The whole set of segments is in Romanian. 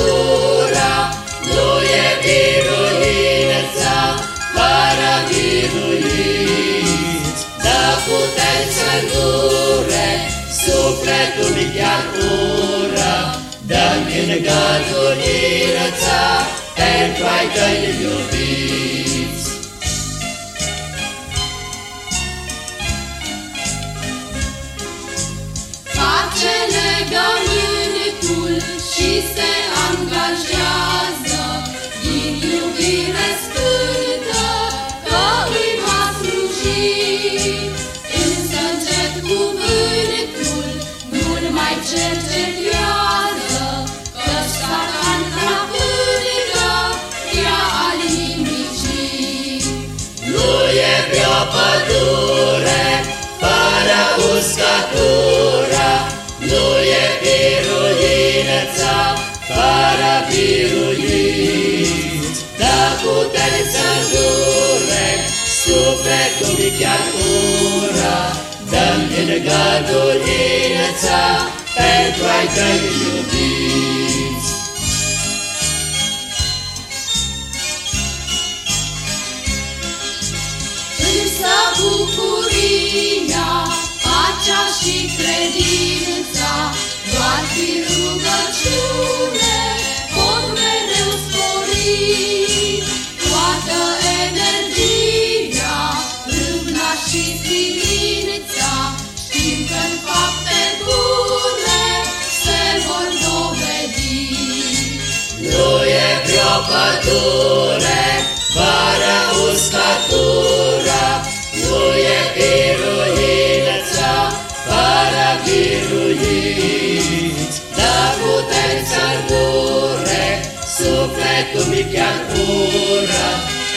uscatura, nu e biruința, fără biruinți. Dă puteri să îndure, sufletul chiar ură, Dă-mi îngădurința pentru ai tăi iubiți. Cercetează, căci satan ca pârgă ea al nimicii. Nu e pe o pădure fără uscatură, nu e biruința fără biruinți. Dă putere să dure, sufletul chiar ură, Dă-mi îngădurința pentru ai tăi iubiți. Însă bucuria, pacea și credința, pădure fără uscatură, nu e biruința fără biruinți. Dă puteri să dure, sufletul mi chiar ură,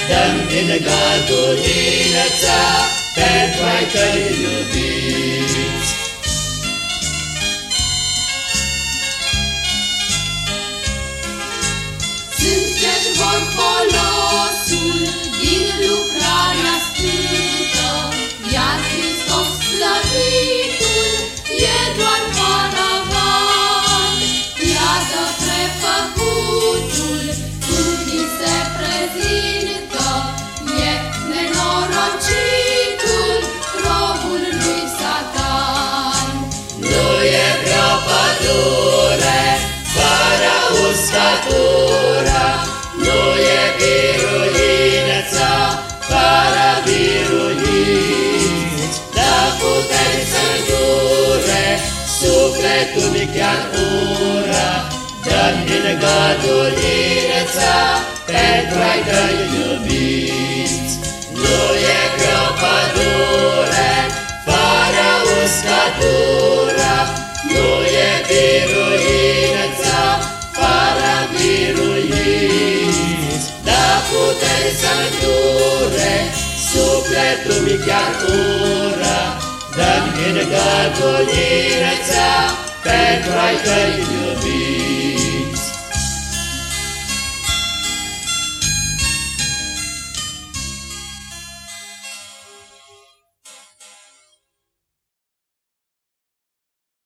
Dă-mi îngădurința pentru ai tăi iubiți. Uscatură, nu e biruința fără biruinți. Dă puteri să dure, sufletul mi chiar ură, Dă-mi îngădurința pentru ai tăi iubiți. Nu e vreo pădure fără uscatură, sufletul mi chiar ură, Dă-mi îngădurința pentru ai tăi iubiți.